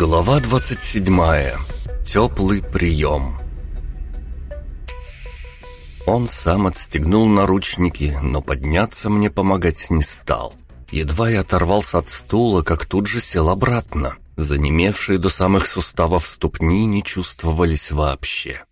Глава 27. Теплый прием. Он сам отстегнул наручники, но подняться мне помогать не стал. Едва я оторвался от стула, как тут же сел обратно. Занемевшие до самых суставов ступни не чувствовались вообще.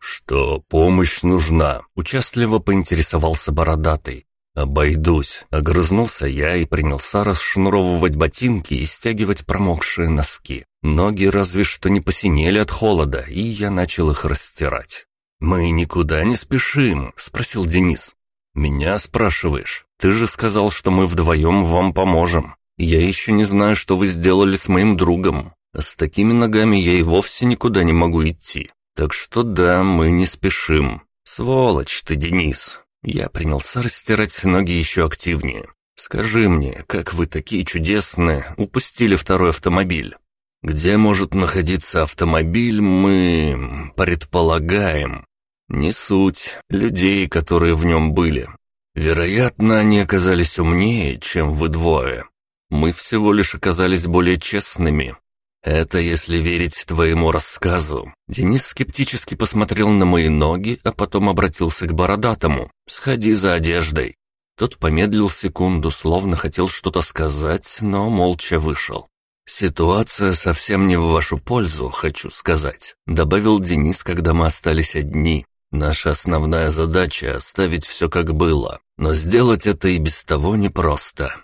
«Что, помощь нужна?» — участливо поинтересовался бородатый. «Обойдусь», — огрызнулся я и принялся расшнуровывать ботинки и стягивать промокшие носки. Ноги разве что не посинели от холода, и я начал их растирать. «Мы никуда не спешим», — спросил Денис. «Меня спрашиваешь? Ты же сказал, что мы вдвоем вам поможем. Я еще не знаю, что вы сделали с моим другом. С такими ногами я и вовсе никуда не могу идти. Так что да, мы не спешим. Сволочь ты, Денис, я принялся растирать ноги еще активнее. «Скажи мне, как вы такие чудесные упустили второй автомобиль?» «Где может находиться автомобиль, мы предполагаем. Не суть людей, которые в нем были. Вероятно, они оказались умнее, чем вы двое. Мы всего лишь оказались более честными, «Это если верить твоему рассказу». Денис скептически посмотрел на мои ноги, а потом обратился к бородатому. «Сходи за одеждой». Тот помедлил секунду, словно хотел что-то сказать, но молча вышел. «Ситуация совсем не в вашу пользу, хочу сказать», — добавил Денис, когда мы остались одни. «Наша основная задача — оставить все как было, но сделать это и без того непросто.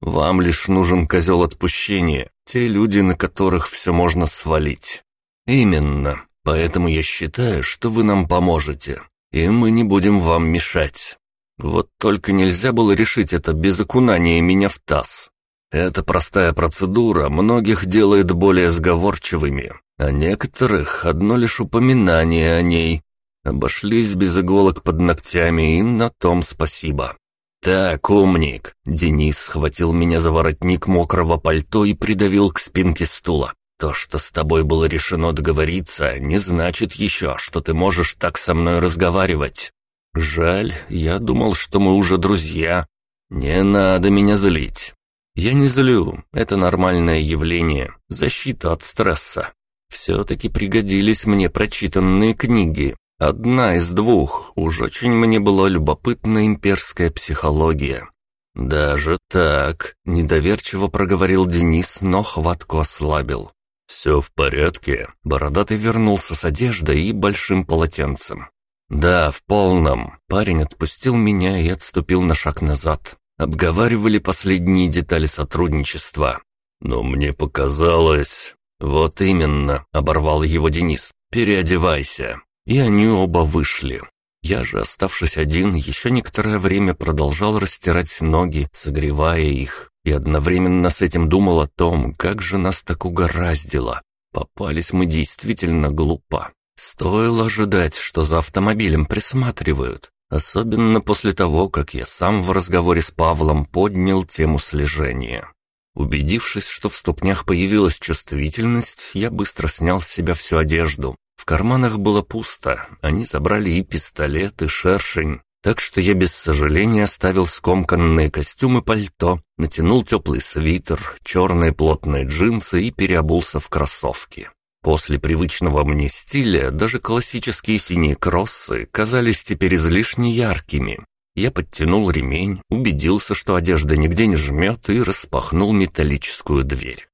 Вам лишь нужен козел отпущения, те люди, на которых все можно свалить. Именно, поэтому я считаю, что вы нам поможете, и мы не будем вам мешать. Вот только нельзя было решить это без окунания меня в таз. Эта простая процедура многих делает более сговорчивыми, а некоторых одно лишь упоминание о ней. Обошлись без иголок под ногтями, и на том спасибо. «Так, умник!» Денис схватил меня за воротник мокрого пальто и придавил к спинке стула. «То, что с тобой было решено договориться, не значит еще, что ты можешь так со мной разговаривать. Жаль, я думал, что мы уже друзья. Не надо меня злить. Я не злю, это нормальное явление, защита от стресса. Все-таки пригодились мне прочитанные книги, Одна из двух. Уж очень мне была любопытна имперская психология. «Даже так», — недоверчиво проговорил Денис, но хватку ослабил. «Все в порядке?» Бородатый вернулся с одеждой и большим полотенцем. «Да, в полном». Парень отпустил меня и отступил на шаг назад. Обговаривали последние детали сотрудничества. «Но мне показалось...» «Вот именно», — оборвал его Денис. «Переодевайся» и они оба вышли. Я же, оставшись один, еще некоторое время продолжал растирать ноги, согревая их, и одновременно с этим думал о том, как же нас так угораздило. Попались мы действительно глупо. Стоило ожидать, что за автомобилем присматривают, особенно после того, как я сам в разговоре с Павлом поднял тему слежения. Убедившись, что в ступнях появилась чувствительность, я быстро снял с себя всю одежду, в карманах было пусто, они забрали и пистолет, и шершень. Так что я без сожаления оставил скомканные костюмы пальто, натянул теплый свитер, черные плотные джинсы и переобулся в кроссовки. После привычного мне стиля даже классические синие кроссы казались теперь излишне яркими. Я подтянул ремень, убедился, что одежда нигде не жмет, и распахнул металлическую дверь.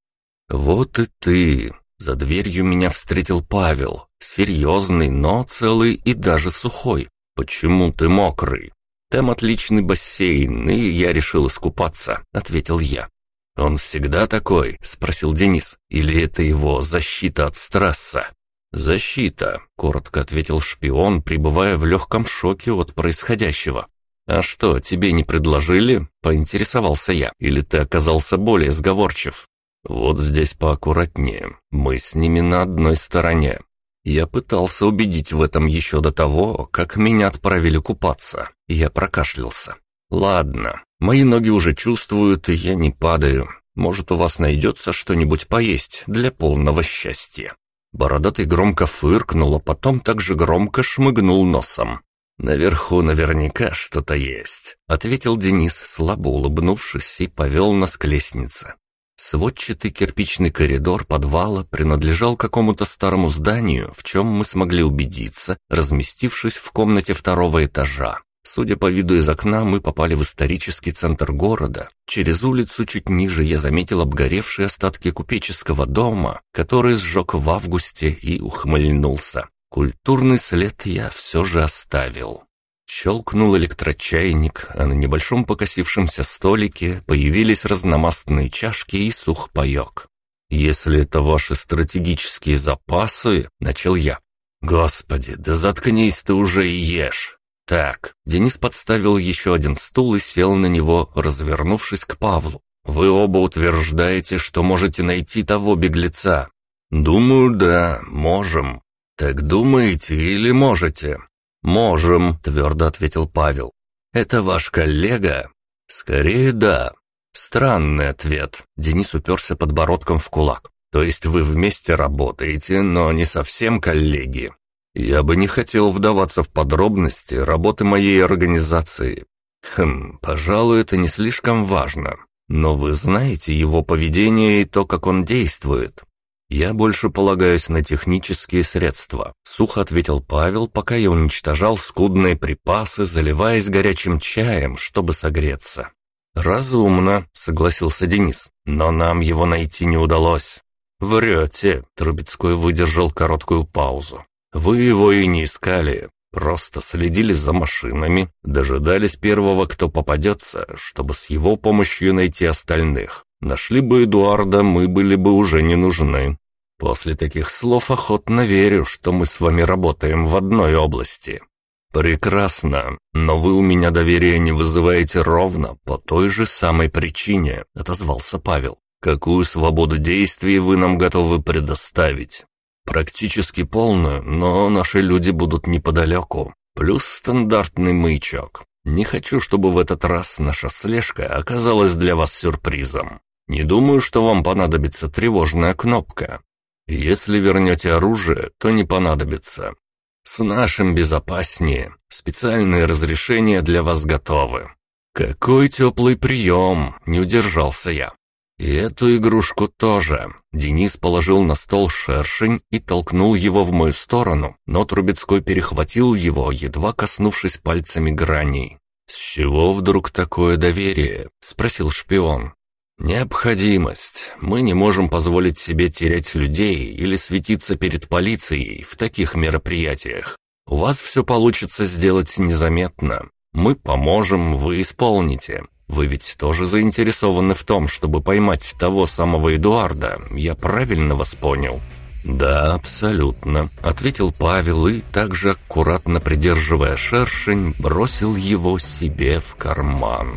«Вот и ты!» За дверью меня встретил Павел, серьезный, но целый и даже сухой. «Почему ты мокрый?» «Там отличный бассейн, и я решил искупаться», — ответил я. «Он всегда такой?» — спросил Денис. «Или это его защита от стресса?» «Защита», — коротко ответил шпион, пребывая в легком шоке от происходящего. «А что, тебе не предложили?» — поинтересовался я. «Или ты оказался более сговорчив?» «Вот здесь поаккуратнее. Мы с ними на одной стороне. Я пытался убедить в этом еще до того, как меня отправили купаться. Я прокашлялся. «Ладно, мои ноги уже чувствуют, и я не падаю. Может, у вас найдется что-нибудь поесть для полного счастья». Бородатый громко фыркнул, а потом также громко шмыгнул носом. «Наверху наверняка что-то есть», — ответил Денис, слабо улыбнувшись, и повел нас к лестнице. Сводчатый кирпичный коридор подвала принадлежал какому-то старому зданию, в чем мы смогли убедиться, разместившись в комнате второго этажа. Судя по виду из окна, мы попали в исторический центр города. Через улицу чуть ниже я заметил обгоревшие остатки купеческого дома, который сжег в августе и ухмыльнулся. Культурный след я все же оставил. Щелкнул электрочайник, а на небольшом покосившемся столике появились разномастные чашки и сухпайок. «Если это ваши стратегические запасы», — начал я. «Господи, да заткнись ты уже и ешь!» «Так». Денис подставил еще один стул и сел на него, развернувшись к Павлу. «Вы оба утверждаете, что можете найти того беглеца?» «Думаю, да, можем». «Так думаете или можете?» «Можем», — твердо ответил Павел. «Это ваш коллега?» «Скорее, да». Странный ответ. Денис уперся подбородком в кулак. «То есть вы вместе работаете, но не совсем коллеги?» Я бы не хотел вдаваться в подробности работы моей организации. Хм, пожалуй, это не слишком важно. Но вы знаете его поведение и то, как он действует. Я больше полагаюсь на технические средства, сухо ответил Павел, пока я уничтожал скудные припасы, заливаясь горячим чаем, чтобы согреться. «Разумно», — согласился Денис, — «но нам его найти не удалось». «Врете», — Трубецкой выдержал короткую паузу. Вы его и не искали, просто следили за машинами, дожидались первого, кто попадется, чтобы с его помощью найти остальных. Нашли бы Эдуарда, мы были бы уже не нужны. После таких слов охотно верю, что мы с вами работаем в одной области. Прекрасно, но вы у меня доверия не вызываете ровно по той же самой причине, отозвался Павел. Какую свободу действий вы нам готовы предоставить? Практически полную, но наши люди будут неподалеку. Плюс стандартный маячок. Не хочу, чтобы в этот раз наша слежка оказалась для вас сюрпризом. Не думаю, что вам понадобится тревожная кнопка. Если вернете оружие, то не понадобится. С нашим безопаснее. Специальные разрешения для вас готовы. Какой теплый прием, не удержался я. И эту игрушку тоже. Денис положил на стол шершень и толкнул его в мою сторону, но Трубецкой перехватил его, едва коснувшись пальцами граней. «С чего вдруг такое доверие?» — спросил шпион. «Необходимость. Мы не можем позволить себе терять людей или светиться перед полицией в таких мероприятиях. У вас все получится сделать незаметно. Мы поможем, вы исполните. Вы ведь тоже заинтересованы в том, чтобы поймать того самого Эдуарда, я правильно вас понял?» «Да, абсолютно», — ответил Павел и, также аккуратно придерживая шершень, бросил его себе в карман.